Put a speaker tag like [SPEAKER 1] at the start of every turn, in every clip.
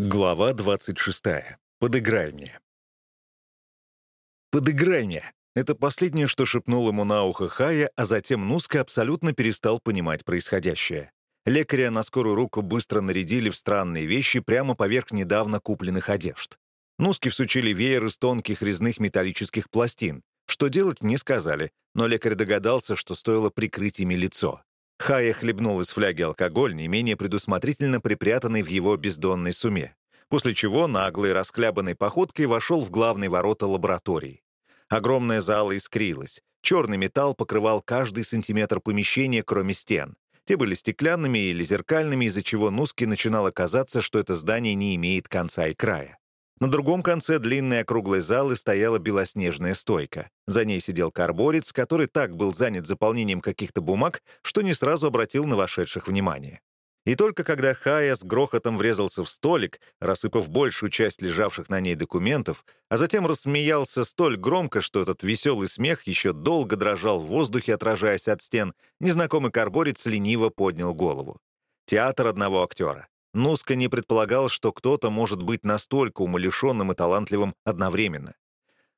[SPEAKER 1] Глава 26. Подыграй мне. «Подыграй мне!» — это последнее, что шепнул ему на ухо Хая, а затем Нуска абсолютно перестал понимать происходящее. Лекаря на скорую руку быстро нарядили в странные вещи прямо поверх недавно купленных одежд. Нуски всучили веер из тонких резных металлических пластин. Что делать, не сказали, но лекарь догадался, что стоило прикрыть ими лицо. Хая хлебнул из фляги алкоголь, не менее предусмотрительно припрятанный в его бездонной суме, после чего наглой расхлябанной походкой вошел в главные ворота лаборатории. Огромная зала искрилась. Черный металл покрывал каждый сантиметр помещения, кроме стен. Те были стеклянными или зеркальными, из-за чего Нуске начинало казаться, что это здание не имеет конца и края. На другом конце длинной округлой залы стояла белоснежная стойка. За ней сидел карборец, который так был занят заполнением каких-то бумаг, что не сразу обратил на вошедших внимание. И только когда Хая с грохотом врезался в столик, рассыпав большую часть лежавших на ней документов, а затем рассмеялся столь громко, что этот веселый смех еще долго дрожал в воздухе, отражаясь от стен, незнакомый карборец лениво поднял голову. Театр одного актера. Нуска не предполагал, что кто-то может быть настолько умалишенным и талантливым одновременно.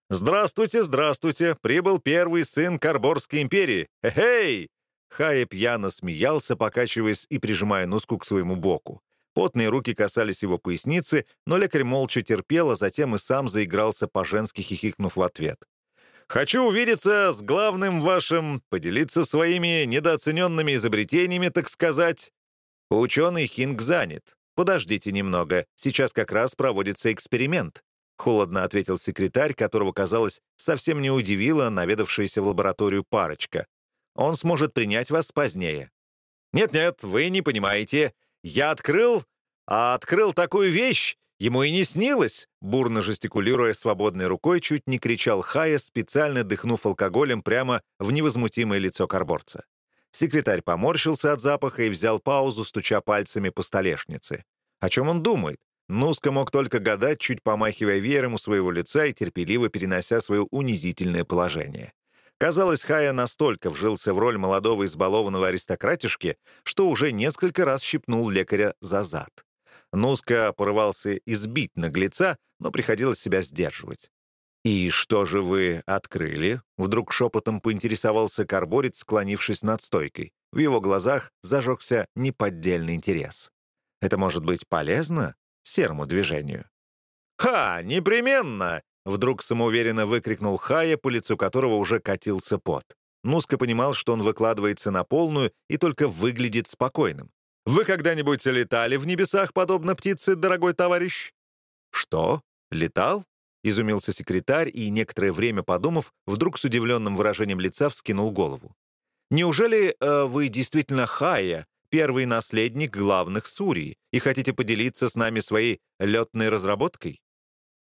[SPEAKER 1] «Здравствуйте, здравствуйте! Прибыл первый сын Карборской империи! Эй!» Хая пьяно смеялся, покачиваясь и прижимая Нуску к своему боку. Потные руки касались его поясницы, но лекарь молча терпел, а затем и сам заигрался по-женски, хихикнув в ответ. «Хочу увидеться с главным вашим, поделиться своими недооцененными изобретениями, так сказать. «Ученый Хинг занят. Подождите немного, сейчас как раз проводится эксперимент», — холодно ответил секретарь, которого, казалось, совсем не удивила наведавшаяся в лабораторию парочка. «Он сможет принять вас позднее». «Нет-нет, вы не понимаете. Я открыл, а открыл такую вещь, ему и не снилось!» Бурно жестикулируя свободной рукой, чуть не кричал Хая, специально дыхнув алкоголем прямо в невозмутимое лицо карборца. Секретарь поморщился от запаха и взял паузу, стуча пальцами по столешнице. О чем он думает? Нуска мог только гадать, чуть помахивая веером у своего лица и терпеливо перенося свое унизительное положение. Казалось, Хая настолько вжился в роль молодого избалованного аристократишки, что уже несколько раз щипнул лекаря за зад. Нуска порывался избить наглеца, но приходилось себя сдерживать. «И что же вы открыли?» — вдруг шепотом поинтересовался карборец, склонившись над стойкой. В его глазах зажегся неподдельный интерес. «Это может быть полезно серому движению?» «Ха, непременно!» — вдруг самоуверенно выкрикнул Хая, по лицу которого уже катился пот. Нуска понимал, что он выкладывается на полную и только выглядит спокойным. «Вы когда-нибудь летали в небесах, подобно птице, дорогой товарищ?» «Что? Летал?» — изумился секретарь и, некоторое время подумав, вдруг с удивленным выражением лица вскинул голову. «Неужели э, вы действительно Хая, первый наследник главных Сурий, и хотите поделиться с нами своей летной разработкой?»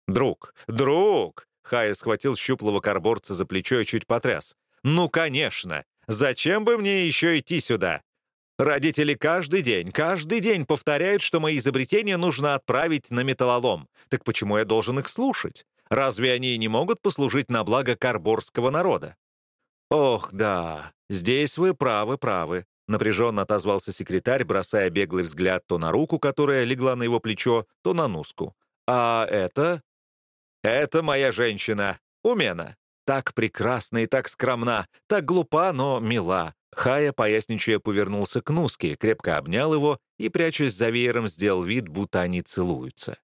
[SPEAKER 1] «Друг, друг!» — Хая схватил щуплого карборца за плечо и чуть потряс. «Ну, конечно! Зачем бы мне еще идти сюда? Родители каждый день, каждый день повторяют, что мои изобретения нужно отправить на металлолом. Так почему я должен их слушать? Разве они не могут послужить на благо карборского народа? Ох, да, здесь вы правы, правы. Напряженно отозвался секретарь, бросая беглый взгляд то на руку, которая легла на его плечо, то на Нуску. «А это?» «Это моя женщина, Умена. Так прекрасна и так скромна, так глупа, но мила. Хая, поясничая, повернулся к Нуске, крепко обнял его и, прячась за веером, сделал вид, будто они целуются.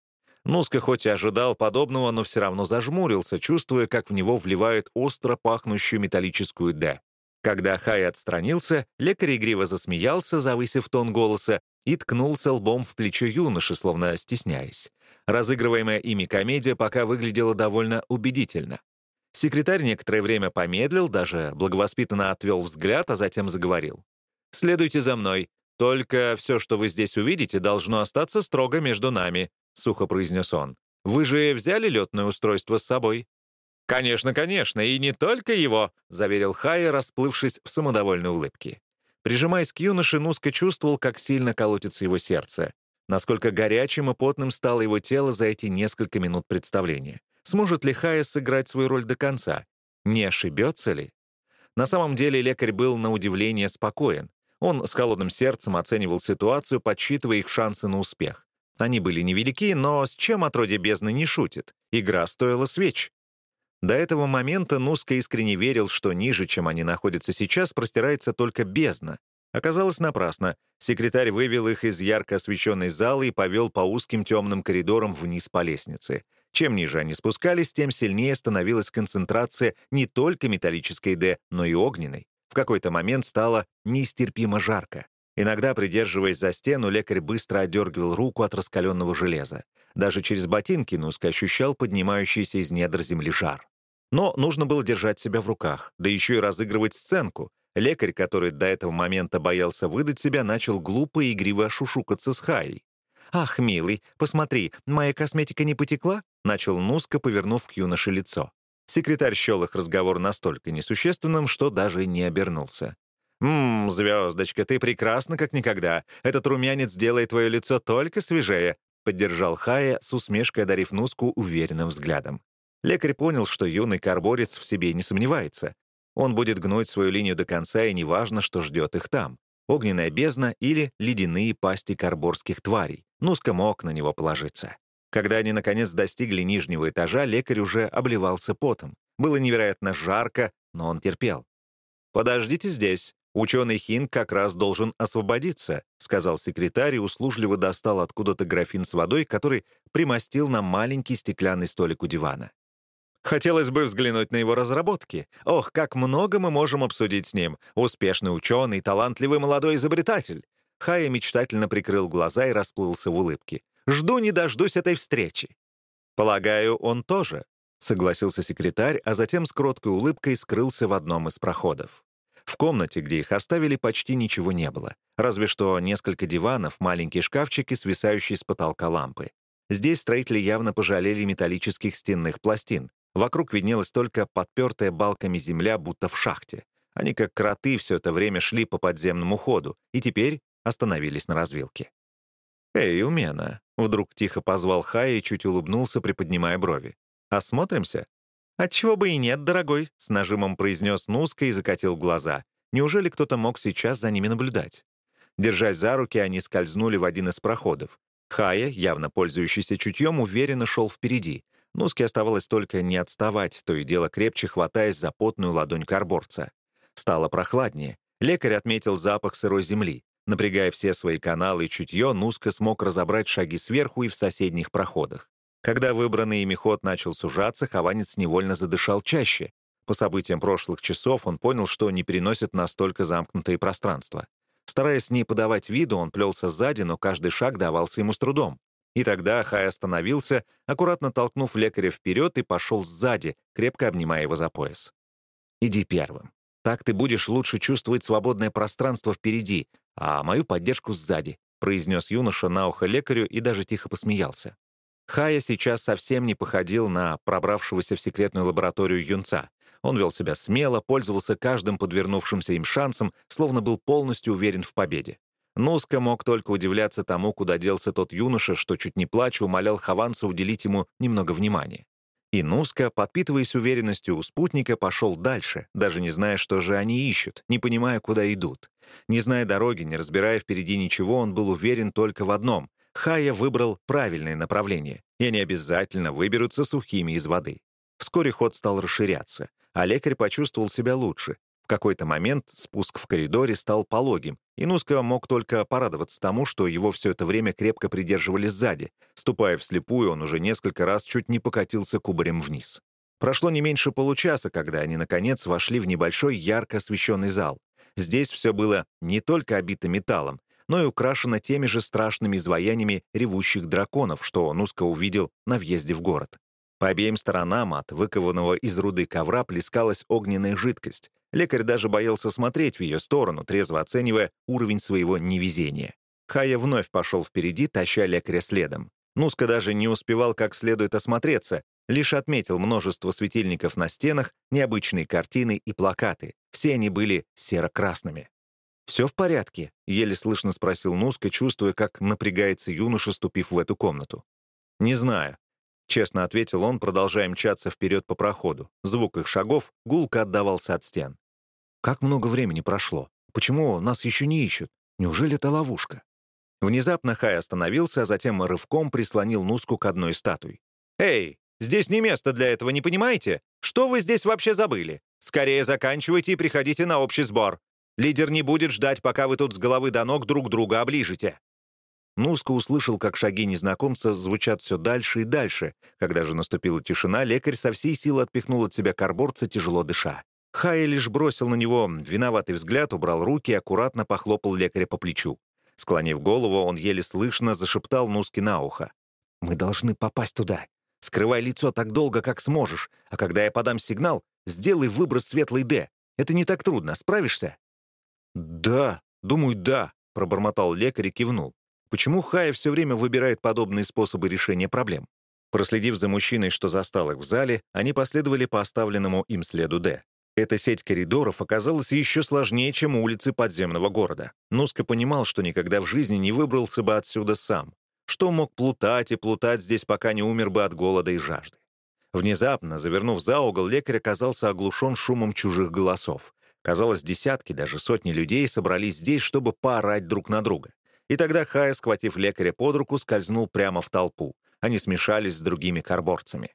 [SPEAKER 1] Нуска хоть и ожидал подобного, но все равно зажмурился, чувствуя, как в него вливают остро пахнущую металлическую «Д». Когда Хай отстранился, лекарь игриво засмеялся, завысив тон голоса, и ткнулся лбом в плечо юноши, словно стесняясь. Разыгрываемая ими комедия пока выглядела довольно убедительно. Секретарь некоторое время помедлил, даже благовоспитанно отвел взгляд, а затем заговорил. «Следуйте за мной. Только все, что вы здесь увидите, должно остаться строго между нами», — сухо произнес он. «Вы же взяли летное устройство с собой?» «Конечно, конечно, и не только его», — заверил Хайя, расплывшись в самодовольной улыбке. Прижимаясь к юноше, Нуска чувствовал, как сильно колотится его сердце, насколько горячим и потным стало его тело за эти несколько минут представления. Сможет ли Хая сыграть свою роль до конца? Не ошибется ли? На самом деле лекарь был на удивление спокоен. Он с холодным сердцем оценивал ситуацию, подсчитывая их шансы на успех. Они были невелики, но с чем отродье бездны не шутит? Игра стоила свеч. До этого момента Нуска искренне верил, что ниже, чем они находятся сейчас, простирается только бездна. Оказалось напрасно. Секретарь вывел их из ярко освещенной залы и повел по узким темным коридорам вниз по лестнице. Чем ниже они спускались, тем сильнее становилась концентрация не только металлической «Д», но и огненной. В какой-то момент стало нестерпимо жарко. Иногда, придерживаясь за стену, лекарь быстро одергивал руку от раскаленного железа. Даже через ботинки Нуск ощущал поднимающийся из недр земли жар. Но нужно было держать себя в руках, да еще и разыгрывать сценку. Лекарь, который до этого момента боялся выдать себя, начал глупо и игриво шушукаться с Хаей. «Ах, милый, посмотри, моя косметика не потекла?» — начал Нуска, повернув к юноше лицо. Секретарь счел их разговор настолько несущественным, что даже не обернулся. «Ммм, звездочка, ты прекрасна, как никогда. Этот румянец делает твое лицо только свежее», — поддержал Хая, с усмешкой одарив Нуску уверенным взглядом. Лекарь понял, что юный карборец в себе не сомневается. Он будет гнуть свою линию до конца, и неважно, что ждет их там. Огненная бездна или ледяные пасти карборских тварей. Нуска мог на него положиться. Когда они, наконец, достигли нижнего этажа, лекарь уже обливался потом. Было невероятно жарко, но он терпел. «Подождите здесь. Ученый Хин как раз должен освободиться», сказал секретарь и услужливо достал откуда-то графин с водой, который примостил на маленький стеклянный столик у дивана. Хотелось бы взглянуть на его разработки. Ох, как много мы можем обсудить с ним. Успешный ученый, талантливый молодой изобретатель. Хая мечтательно прикрыл глаза и расплылся в улыбке. «Жду не дождусь этой встречи». «Полагаю, он тоже», — согласился секретарь, а затем с кроткой улыбкой скрылся в одном из проходов. В комнате, где их оставили, почти ничего не было. Разве что несколько диванов, маленькие шкафчики, свисающие с потолка лампы. Здесь строители явно пожалели металлических стенных пластин. Вокруг виднелась только подпертая балками земля, будто в шахте. Они, как кроты, все это время шли по подземному ходу и теперь остановились на развилке. «Эй, Умена!» — вдруг тихо позвал Хай и чуть улыбнулся, приподнимая брови. «Осмотримся?» «Отчего бы и нет, дорогой», — с нажимом произнес Нуска и закатил глаза. Неужели кто-то мог сейчас за ними наблюдать? Держась за руки, они скользнули в один из проходов. Хая, явно пользующийся чутьем, уверенно шел впереди. Нуске оставалось только не отставать, то и дело крепче хватаясь за потную ладонь карборца. Стало прохладнее. Лекарь отметил запах сырой земли. Напрягая все свои каналы и чутье, Нуска смог разобрать шаги сверху и в соседних проходах. Когда выбранный ими ход начал сужаться, Хованец невольно задышал чаще. По событиям прошлых часов он понял, что не переносит настолько замкнутые пространства. Стараясь не подавать виду, он плелся сзади, но каждый шаг давался ему с трудом. И тогда Хай остановился, аккуратно толкнув лекаря вперед и пошел сзади, крепко обнимая его за пояс. «Иди первым. Так ты будешь лучше чувствовать свободное пространство впереди, а мою поддержку сзади», произнес юноша на ухо лекарю и даже тихо посмеялся. Хая сейчас совсем не походил на пробравшегося в секретную лабораторию юнца. Он вел себя смело, пользовался каждым подвернувшимся им шансом, словно был полностью уверен в победе. Нуска мог только удивляться тому, куда делся тот юноша, что, чуть не плача, умолял Хованца уделить ему немного внимания. И Нуска, подпитываясь уверенностью у спутника, пошел дальше, даже не зная, что же они ищут, не понимая, куда идут. Не зная дороги, не разбирая впереди ничего, он был уверен только в одном — Хая выбрал правильное направление, и они обязательно выберутся сухими из воды. Вскоре ход стал расширяться, а лекарь почувствовал себя лучше, в какой-то момент спуск в коридоре стал пологим, и Нуска мог только порадоваться тому, что его все это время крепко придерживали сзади. Ступая вслепую, он уже несколько раз чуть не покатился кубарем вниз. Прошло не меньше получаса, когда они, наконец, вошли в небольшой ярко освещенный зал. Здесь все было не только обито металлом, но и украшено теми же страшными изваяниями ревущих драконов, что Нуска увидел на въезде в город. По обеим сторонам от выкованного из руды ковра плескалась огненная жидкость. Лекарь даже боялся смотреть в ее сторону, трезво оценивая уровень своего невезения. Хая вновь пошел впереди, таща лекаря следом. Нуска даже не успевал как следует осмотреться, лишь отметил множество светильников на стенах, необычные картины и плакаты. Все они были серо-красными. «Все в порядке?» — еле слышно спросил Нуска, чувствуя, как напрягается юноша, ступив в эту комнату. «Не знаю. — честно ответил он, продолжая мчаться вперед по проходу. Звук их шагов гулко отдавался от стен. «Как много времени прошло? Почему нас еще не ищут? Неужели это ловушка?» Внезапно Хай остановился, а затем рывком прислонил Нуску к одной статуи. «Эй, здесь не место для этого, не понимаете? Что вы здесь вообще забыли? Скорее заканчивайте и приходите на общий сбор. Лидер не будет ждать, пока вы тут с головы до ног друг друга оближете». Нуска услышал, как шаги незнакомца звучат все дальше и дальше. Когда же наступила тишина, лекарь со всей силы отпихнул от себя карборца, тяжело дыша. Хай лишь бросил на него виноватый взгляд, убрал руки и аккуратно похлопал лекаря по плечу. Склонив голову, он еле слышно зашептал Нуске на ухо. «Мы должны попасть туда. Скрывай лицо так долго, как сможешь, а когда я подам сигнал, сделай выброс светлый «Д». Это не так трудно. Справишься?» «Да, думаю, да», — пробормотал лекарь и кивнул. Почему Хая все время выбирает подобные способы решения проблем? Проследив за мужчиной, что застал их в зале, они последовали по оставленному им следу «Д». Эта сеть коридоров оказалась еще сложнее, чем улицы подземного города. Нуска понимал, что никогда в жизни не выбрался бы отсюда сам. Что мог плутать и плутать здесь, пока не умер бы от голода и жажды. Внезапно, завернув за угол, лекарь оказался оглушен шумом чужих голосов. Казалось, десятки, даже сотни людей собрались здесь, чтобы поорать друг на друга. И тогда Хая, схватив лекаря под руку, скользнул прямо в толпу. Они смешались с другими карборцами.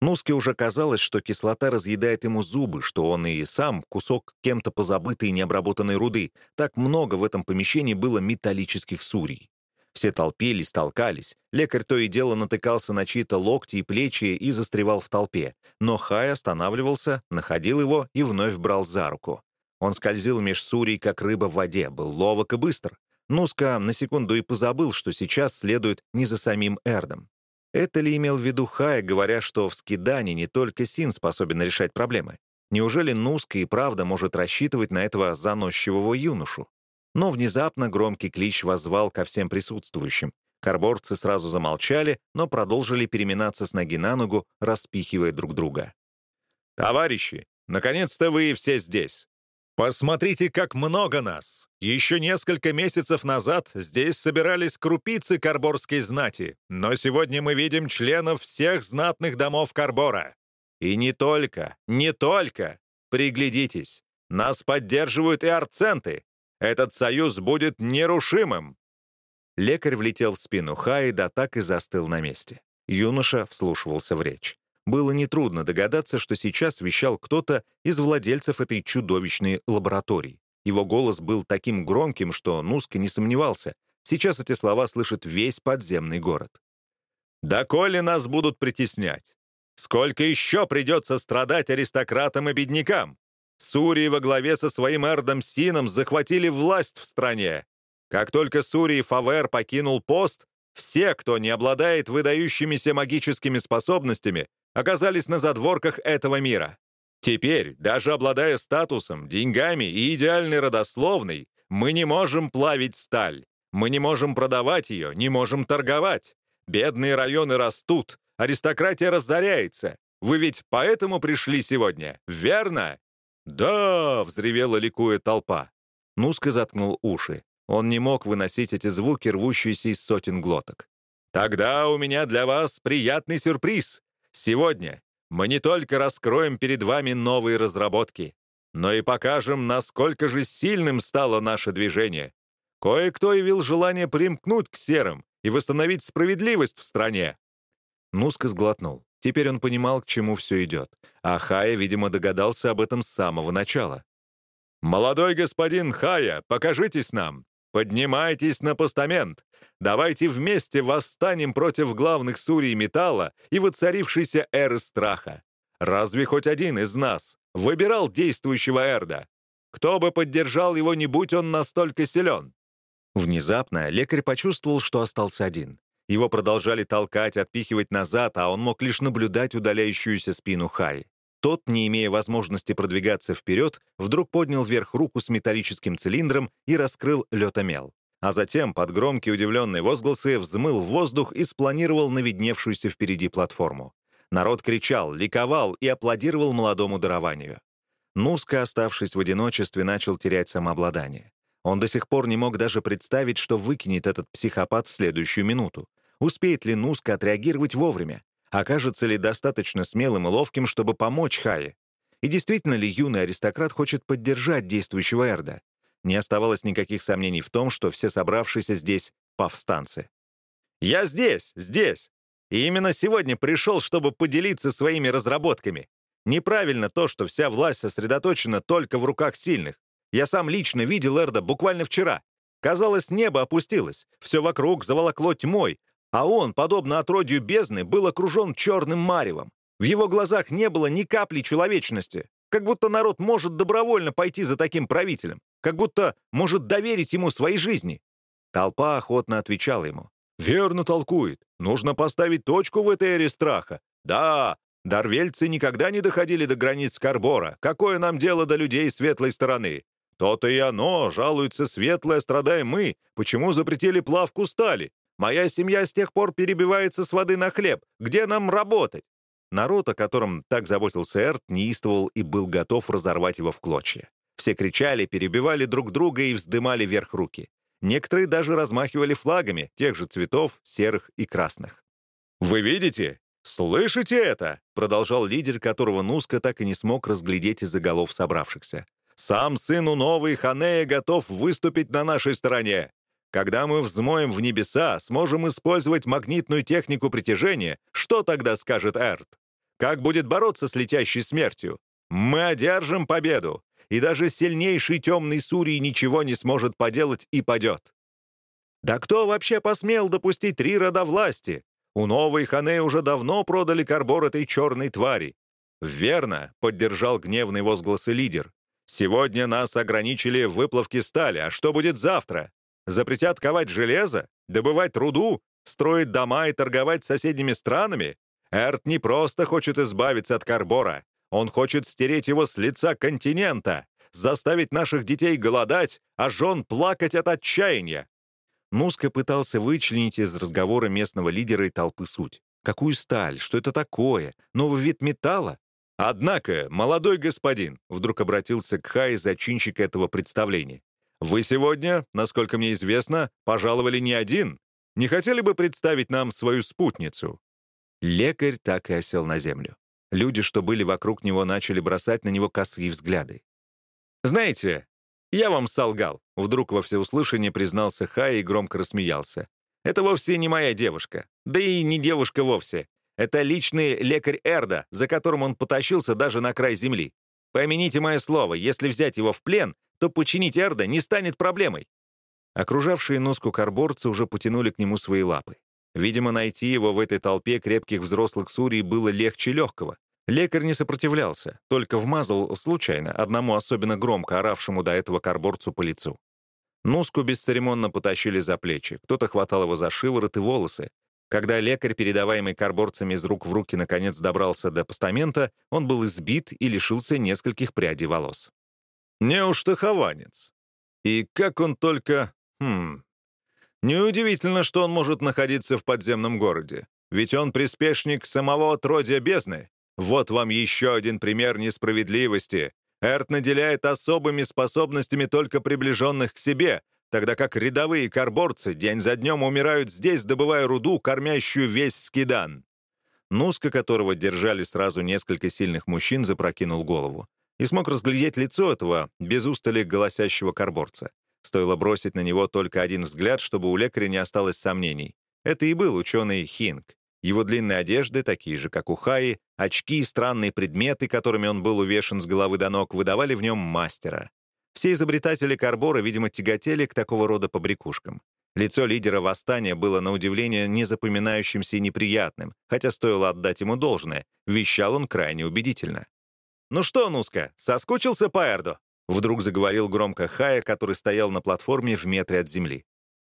[SPEAKER 1] Нуске уже казалось, что кислота разъедает ему зубы, что он и сам кусок кем-то позабытой необработанной руды. Так много в этом помещении было металлических сурей. Все толпились, толкались. Лекарь то и дело натыкался на чьи-то локти и плечи и застревал в толпе. Но Хай останавливался, находил его и вновь брал за руку. Он скользил меж сурей, как рыба в воде, был ловок и быстр. Нуска на секунду и позабыл, что сейчас следует не за самим Эрдом. Это ли имел в виду Хай, говоря, что в скидании не только Син способен решать проблемы? Неужели Нуска и правда может рассчитывать на этого заносчивого юношу? Но внезапно громкий клич воззвал ко всем присутствующим. Карборцы сразу замолчали, но продолжили переминаться с ноги на ногу, распихивая друг друга. «Товарищи, наконец-то вы все здесь! Посмотрите, как много нас! Еще несколько месяцев назад здесь собирались крупицы карборской знати, но сегодня мы видим членов всех знатных домов Карбора. И не только, не только! Приглядитесь, нас поддерживают и арценты, этот союз будет нерушимым!» Лекарь влетел в спину Хаи, да так и застыл на месте. Юноша вслушивался в речь. Было нетрудно догадаться, что сейчас вещал кто-то из владельцев этой чудовищной лаборатории. Его голос был таким громким, что Нуска не сомневался. Сейчас эти слова слышит весь подземный город. «Доколе нас будут притеснять? Сколько еще придется страдать аристократам и беднякам? Сурии во главе со своим Эрдом Сином захватили власть в стране. Как только Сурии Фавер покинул пост, все, кто не обладает выдающимися магическими способностями, оказались на задворках этого мира. Теперь, даже обладая статусом, деньгами и идеальной родословной, мы не можем плавить сталь. Мы не можем продавать ее, не можем торговать. Бедные районы растут, аристократия разоряется. Вы ведь поэтому пришли сегодня, верно? «Да!» — взревела ликуя толпа. Нуска заткнул уши. Он не мог выносить эти звуки, рвущиеся из сотен глоток. «Тогда у меня для вас приятный сюрприз. Сегодня мы не только раскроем перед вами новые разработки, но и покажем, насколько же сильным стало наше движение. Кое-кто явил желание примкнуть к серым и восстановить справедливость в стране». Нуска сглотнул. Теперь он понимал, к чему все идет. А Хая, видимо, догадался об этом с самого начала. «Молодой господин Хая, покажитесь нам! Поднимайтесь на постамент! Давайте вместе восстанем против главных сурий металла и воцарившейся эры страха! Разве хоть один из нас выбирал действующего Эрда? Кто бы поддержал его, не будь он настолько силен?» Внезапно лекарь почувствовал, что остался один. Его продолжали толкать, отпихивать назад, а он мог лишь наблюдать удаляющуюся спину Хай. Тот, не имея возможности продвигаться вперед, вдруг поднял вверх руку с металлическим цилиндром и раскрыл летомел. А затем, под громкие удивленные возгласы, взмыл в воздух и спланировал на видневшуюся впереди платформу. Народ кричал, ликовал и аплодировал молодому дарованию. Нуска, оставшись в одиночестве, начал терять самообладание. Он до сих пор не мог даже представить, что выкинет этот психопат в следующую минуту. Успеет ли Нуска отреагировать вовремя? Окажется ли достаточно смелым и ловким, чтобы помочь Хае? И действительно ли юный аристократ хочет поддержать действующего Эрда? Не оставалось никаких сомнений в том, что все собравшиеся здесь повстанцы. «Я здесь, здесь! И именно сегодня пришел, чтобы поделиться своими разработками. Неправильно то, что вся власть сосредоточена только в руках сильных. Я сам лично видел Эрда буквально вчера. Казалось, небо опустилось, все вокруг заволокло тьмой, а он, подобно отродью бездны, был окружен черным маревом. В его глазах не было ни капли человечности, как будто народ может добровольно пойти за таким правителем, как будто может доверить ему своей жизни. Толпа охотно отвечала ему. «Верно толкует. Нужно поставить точку в этой эре страха. Да, дарвельцы никогда не доходили до границ Карбора. Какое нам дело до людей светлой стороны? То-то и оно, жалуется светлое, страдаем мы. Почему запретили плавку стали? Моя семья с тех пор перебивается с воды на хлеб. Где нам работать?» Народ, о котором так заботился Эрт, неистовал и был готов разорвать его в клочья. Все кричали, перебивали друг друга и вздымали вверх руки. Некоторые даже размахивали флагами тех же цветов, серых и красных. «Вы видите? Слышите это?» — продолжал лидер, которого Нуска так и не смог разглядеть из-за голов собравшихся. «Сам сыну новый Ханея готов выступить на нашей стороне. Когда мы взмоем в небеса, сможем использовать магнитную технику притяжения, что тогда скажет Эрт? Как будет бороться с летящей смертью? Мы одержим победу, и даже сильнейший темный Сурий ничего не сможет поделать и падет. Да кто вообще посмел допустить три рода власти? У новой Хане уже давно продали карбор этой черной твари. «Верно», — поддержал гневный возгласы лидер. «Сегодня нас ограничили в выплавке стали, а что будет завтра? Запретят ковать железо, добывать руду, строить дома и торговать с соседними странами? Эрт не просто хочет избавиться от Карбора. Он хочет стереть его с лица континента, заставить наших детей голодать, а жен плакать от отчаяния. Нуска пытался вычленить из разговора местного лидера и толпы суть. Какую сталь? Что это такое? Новый вид металла? Однако, молодой господин, вдруг обратился к Хай, зачинщик этого представления. Вы сегодня, насколько мне известно, пожаловали не один. Не хотели бы представить нам свою спутницу?» Лекарь так и осел на землю. Люди, что были вокруг него, начали бросать на него косые взгляды. «Знаете, я вам солгал», — вдруг во всеуслышание признался Хай и громко рассмеялся. «Это вовсе не моя девушка. Да и не девушка вовсе. Это личный лекарь Эрда, за которым он потащился даже на край земли. Помяните мое слово, если взять его в плен, то починить Эрда не станет проблемой. Окружавшие носку карборцы уже потянули к нему свои лапы. Видимо, найти его в этой толпе крепких взрослых сурий было легче легкого. Лекарь не сопротивлялся, только вмазал случайно одному особенно громко оравшему до этого карборцу по лицу. Нуску бесцеремонно потащили за плечи, кто-то хватал его за шиворот и волосы. Когда лекарь, передаваемый карборцами из рук в руки, наконец добрался до постамента, он был избит и лишился нескольких прядей волос. Неужто хованец? И как он только... Хм... Неудивительно, что он может находиться в подземном городе. Ведь он приспешник самого отродья бездны. Вот вам еще один пример несправедливости. Эрт наделяет особыми способностями только приближенных к себе, тогда как рядовые карборцы день за днем умирают здесь, добывая руду, кормящую весь скидан. Нуска, которого держали сразу несколько сильных мужчин, запрокинул голову и смог разглядеть лицо этого без устали голосящего карборца. Стоило бросить на него только один взгляд, чтобы у лекаря не осталось сомнений. Это и был ученый Хинг. Его длинные одежды, такие же, как у Хаи, очки и странные предметы, которыми он был увешан с головы до ног, выдавали в нем мастера. Все изобретатели Карбора, видимо, тяготели к такого рода побрякушкам. Лицо лидера восстания было, на удивление, незапоминающимся и неприятным, хотя стоило отдать ему должное. Вещал он крайне убедительно. «Ну что, Нуска, соскучился по Эрду?» Вдруг заговорил громко Хая, который стоял на платформе в метре от земли.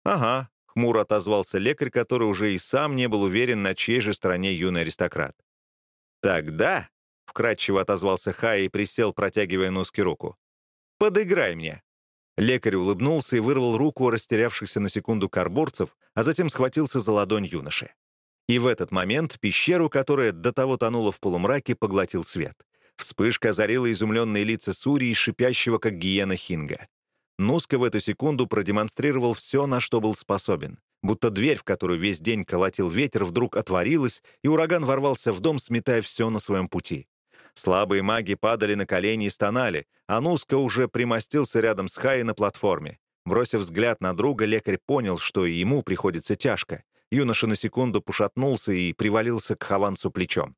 [SPEAKER 1] «Ага», — хмуро отозвался лекарь, который уже и сам не был уверен, на чьей же стороне юный аристократ. «Тогда», — вкратчиво отозвался Хая и присел, протягивая Нуске руку, «подыграй мне». Лекарь улыбнулся и вырвал руку растерявшихся на секунду карборцев, а затем схватился за ладонь юноши. И в этот момент пещеру, которая до того тонула в полумраке, поглотил свет. Вспышка озарила изумленные лица Сурии, шипящего, как гиена Хинга. Нуска в эту секунду продемонстрировал все, на что был способен. Будто дверь, в которую весь день колотил ветер, вдруг отворилась, и ураган ворвался в дом, сметая все на своем пути. Слабые маги падали на колени и стонали, а Нуска уже примостился рядом с Хаей на платформе. Бросив взгляд на друга, лекарь понял, что и ему приходится тяжко. Юноша на секунду пошатнулся и привалился к Хованцу плечом.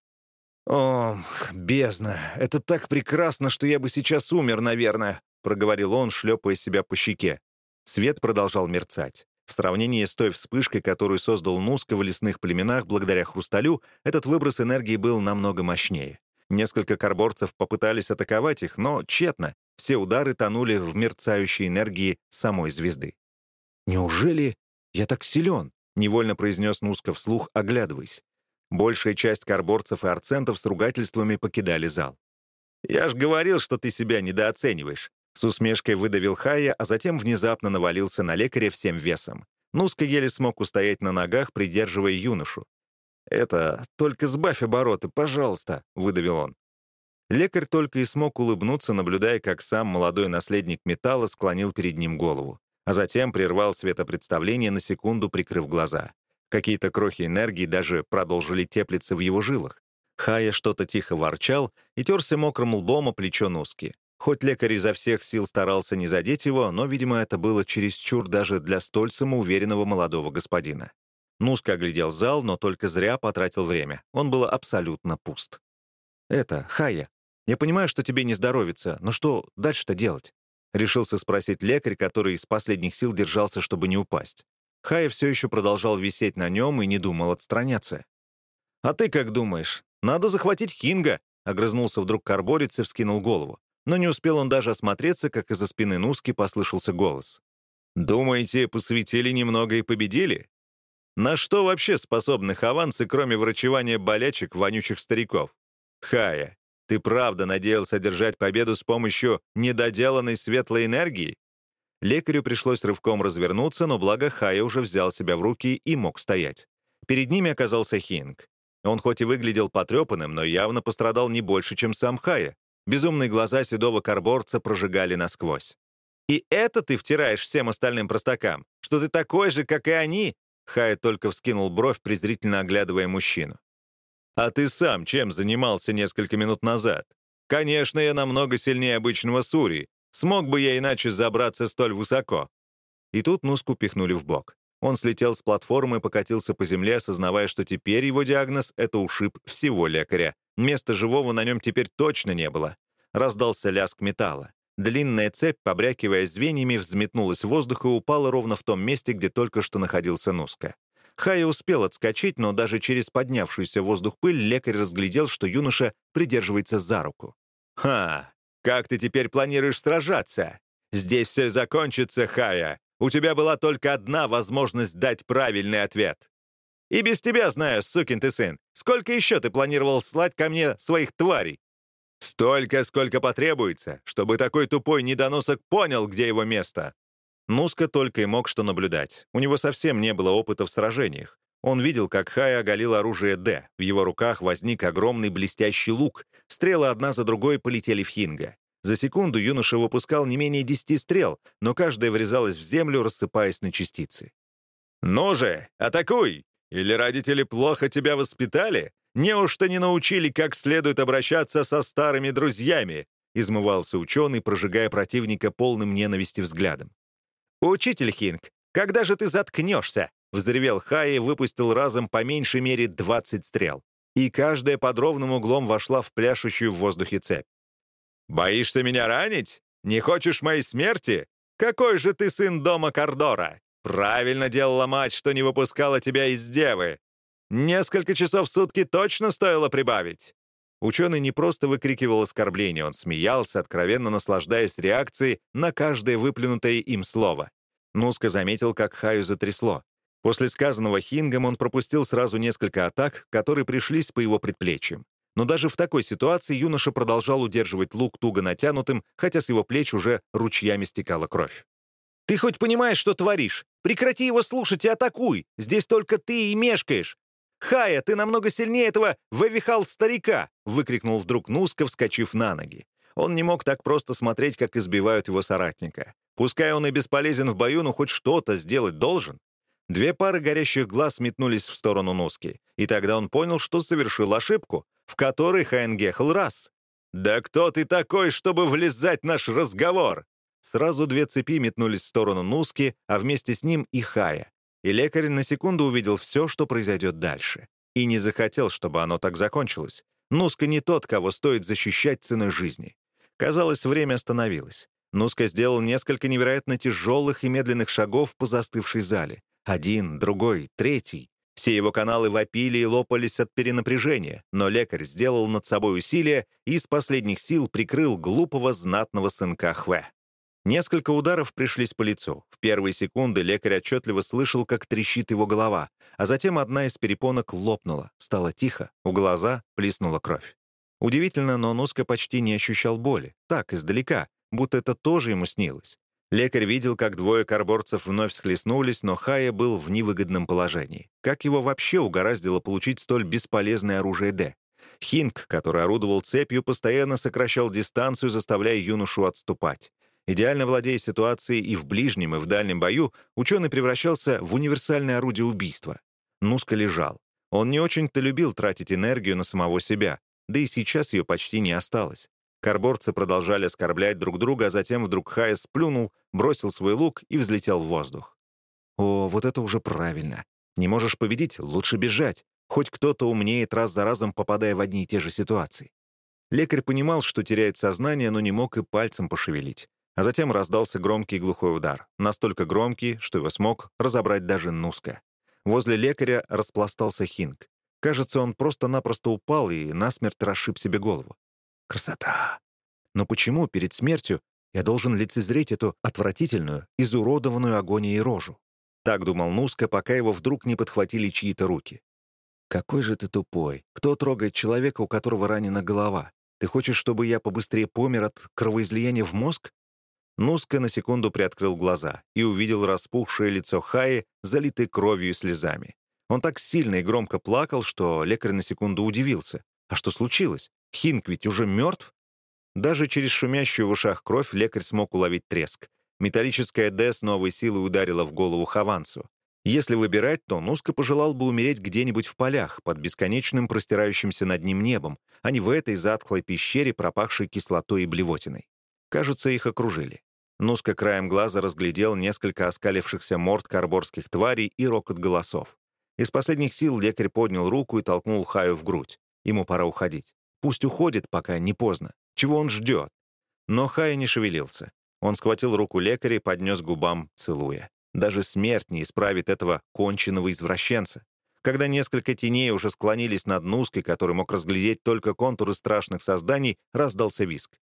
[SPEAKER 1] «О, бездна, это так прекрасно, что я бы сейчас умер, наверное», проговорил он, шлепая себя по щеке. Свет продолжал мерцать. В сравнении с той вспышкой, которую создал Нуска в лесных племенах благодаря хрусталю, этот выброс энергии был намного мощнее. Несколько карборцев попытались атаковать их, но тщетно. Все удары тонули в мерцающей энергии самой звезды. «Неужели я так силен?» — невольно произнес Нуска вслух, оглядываясь. Большая часть карборцев и арцентов с ругательствами покидали зал. «Я ж говорил, что ты себя недооцениваешь», — с усмешкой выдавил Хая, а затем внезапно навалился на лекаря всем весом. Нуска еле смог устоять на ногах, придерживая юношу. «Это, только сбавь обороты, пожалуйста», — выдавил он. Лекарь только и смог улыбнуться, наблюдая, как сам молодой наследник металла склонил перед ним голову, а затем прервал светопредставление на секунду, прикрыв глаза. Какие-то крохи энергии даже продолжили теплиться в его жилах. Хая что-то тихо ворчал и терся мокрым лбом о плечо Нуски. Хоть лекарь изо всех сил старался не задеть его, но, видимо, это было чересчур даже для столь самоуверенного молодого господина. Нуска оглядел зал, но только зря потратил время. Он был абсолютно пуст. «Это, Хая, я понимаю, что тебе не здоровится, но что дальше-то делать?» Решился спросить лекарь, который из последних сил держался, чтобы не упасть. Хая все еще продолжал висеть на нем и не думал отстраняться. «А ты как думаешь? Надо захватить Хинга!» Огрызнулся вдруг карборец и вскинул голову. Но не успел он даже осмотреться, как из-за спины Нуски послышался голос. «Думаете, посветили немного и победили? На что вообще способны хованцы, кроме врачевания болячек вонючих стариков? Хая, ты правда надеялся одержать победу с помощью недоделанной светлой энергии? Лекарю пришлось рывком развернуться, но благо Хая уже взял себя в руки и мог стоять. Перед ними оказался Хинг. Он хоть и выглядел потрепанным, но явно пострадал не больше, чем сам Хая. Безумные глаза седого карборца прожигали насквозь. «И это ты втираешь всем остальным простакам? Что ты такой же, как и они? Хай только вскинул бровь, презрительно оглядывая мужчину. «А ты сам чем занимался несколько минут назад? Конечно, я намного сильнее обычного Сури. Смог бы я иначе забраться столь высоко?» И тут Нуску пихнули в бок. Он слетел с платформы и покатился по земле, осознавая, что теперь его диагноз — это ушиб всего лекаря. Места живого на нем теперь точно не было. Раздался лязг металла. Длинная цепь, побрякивая звеньями, взметнулась в воздух и упала ровно в том месте, где только что находился Нуска. Хая успел отскочить, но даже через поднявшуюся воздух пыль лекарь разглядел, что юноша придерживается за руку. «Ха! Как ты теперь планируешь сражаться? Здесь все закончится, Хая. У тебя была только одна возможность дать правильный ответ. И без тебя знаю, сукин ты сын. Сколько еще ты планировал слать ко мне своих тварей? Столько, сколько потребуется, чтобы такой тупой недоносок понял, где его место. Нуска только и мог что наблюдать. У него совсем не было опыта в сражениях. Он видел, как Хай оголил оружие Д. В его руках возник огромный блестящий лук. Стрелы одна за другой полетели в Хинга. За секунду юноша выпускал не менее десяти стрел, но каждая врезалась в землю, рассыпаясь на частицы. «Ну же, атакуй! Или родители плохо тебя воспитали? Неужто не научили, как следует обращаться со старыми друзьями?» — измывался ученый, прожигая противника полным ненависти взглядом. «Учитель Хинг, когда же ты заткнешься?» — взревел Хай и выпустил разом по меньшей мере 20 стрел. И каждая под ровным углом вошла в пляшущую в воздухе цепь. «Боишься меня ранить? Не хочешь моей смерти? Какой же ты сын дома Кордора? Правильно делала мать, что не выпускала тебя из девы. Несколько часов в сутки точно стоило прибавить. Ученый не просто выкрикивал оскорбления, он смеялся, откровенно наслаждаясь реакцией на каждое выплюнутое им слово. Нуска заметил, как Хаю затрясло. После сказанного Хингом он пропустил сразу несколько атак, которые пришлись по его предплечьям. Но даже в такой ситуации юноша продолжал удерживать лук туго натянутым, хотя с его плеч уже ручьями стекала кровь. «Ты хоть понимаешь, что творишь? Прекрати его слушать и атакуй! Здесь только ты и мешкаешь! «Хая, ты намного сильнее этого вывихал старика!» — выкрикнул вдруг Нуска, вскочив на ноги. Он не мог так просто смотреть, как избивают его соратника. Пускай он и бесполезен в бою, но хоть что-то сделать должен. Две пары горящих глаз метнулись в сторону Нуски, и тогда он понял, что совершил ошибку, в которой Хайнгехл раз. «Да кто ты такой, чтобы влезать в наш разговор? сразу две цепи метнулись в сторону Нуски, а вместе с ним и Хая. И лекарь на секунду увидел все, что произойдет дальше. И не захотел, чтобы оно так закончилось. Нуска не тот, кого стоит защищать ценой жизни. Казалось, время остановилось. Нуска сделал несколько невероятно тяжелых и медленных шагов по застывшей зале. Один, другой, третий. Все его каналы вопили и лопались от перенапряжения, но лекарь сделал над собой усилие и из последних сил прикрыл глупого знатного сынка Хве. Несколько ударов пришлись по лицу. В первые секунды лекарь отчетливо слышал, как трещит его голова, а затем одна из перепонок лопнула, стало тихо, у глаза плеснула кровь. Удивительно, но Нуска почти не ощущал боли, так, издалека, будто это тоже ему снилось. Лекарь видел, как двое карборцев вновь схлестнулись, но Хая был в невыгодном положении. Как его вообще угораздило получить столь бесполезное оружие Д? Хинг, который орудовал цепью, постоянно сокращал дистанцию, заставляя юношу отступать. Идеально владея ситуацией и в ближнем, и в дальнем бою, ученый превращался в универсальное орудие убийства. Нуска лежал. Он не очень-то любил тратить энергию на самого себя, да и сейчас ее почти не осталось. Карборцы продолжали оскорблять друг друга, а затем вдруг Хайес сплюнул, бросил свой лук и взлетел в воздух. О, вот это уже правильно. Не можешь победить — лучше бежать. Хоть кто-то умнеет раз за разом, попадая в одни и те же ситуации. Лекарь понимал, что теряет сознание, но не мог и пальцем пошевелить. А затем раздался громкий глухой удар. Настолько громкий, что его смог разобрать даже Нуска. Возле лекаря распластался Хинг. Кажется, он просто-напросто упал и насмерть расшиб себе голову. Красота! Но почему перед смертью я должен лицезреть эту отвратительную, изуродованную агонией рожу? Так думал Нуска, пока его вдруг не подхватили чьи-то руки. «Какой же ты тупой! Кто трогает человека, у которого ранена голова? Ты хочешь, чтобы я побыстрее помер от кровоизлияния в мозг?» Нуска на секунду приоткрыл глаза и увидел распухшее лицо Хаи, залитое кровью и слезами. Он так сильно и громко плакал, что лекарь на секунду удивился. А что случилось? Хинк ведь уже мертв? Даже через шумящую в ушах кровь лекарь смог уловить треск. Металлическая «Д» с новой силой ударила в голову Хавансу. Если выбирать, то Нуска пожелал бы умереть где-нибудь в полях, под бесконечным простирающимся над ним небом, а не в этой затхлой пещере, пропахшей кислотой и блевотиной. Кажется, их окружили. Нуска краем глаза разглядел несколько оскалившихся морд карборских тварей и рокот голосов. Из последних сил лекарь поднял руку и толкнул Хаю в грудь. Ему пора уходить. Пусть уходит, пока не поздно. Чего он ждет? Но Хая не шевелился. Он схватил руку лекаря и поднес губам, целуя. Даже смерть не исправит этого конченного извращенца. Когда несколько теней уже склонились над Нуской, который мог разглядеть только контуры страшных созданий, раздался виск.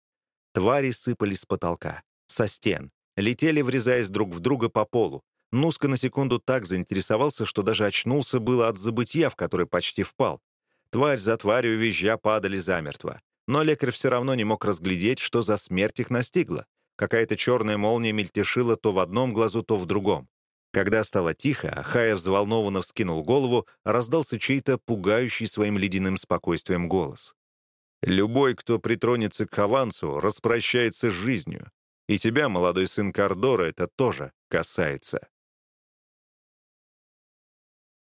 [SPEAKER 1] Твари сыпались с потолка, со стен, летели, врезаясь друг в друга по полу. Нуска на секунду так заинтересовался, что даже очнулся было от забытья, в который почти впал. Тварь за тварью визжа падали замертво. Но лекарь все равно не мог разглядеть, что за смерть их настигла. Какая-то черная молния мельтешила то в одном глазу, то в другом. Когда стало тихо, Ахая взволнованно вскинул голову, раздался чей-то пугающий своим ледяным спокойствием голос. Любой, кто притронется к авансу, распрощается с жизнью. И тебя, молодой сын Кордора, это тоже касается.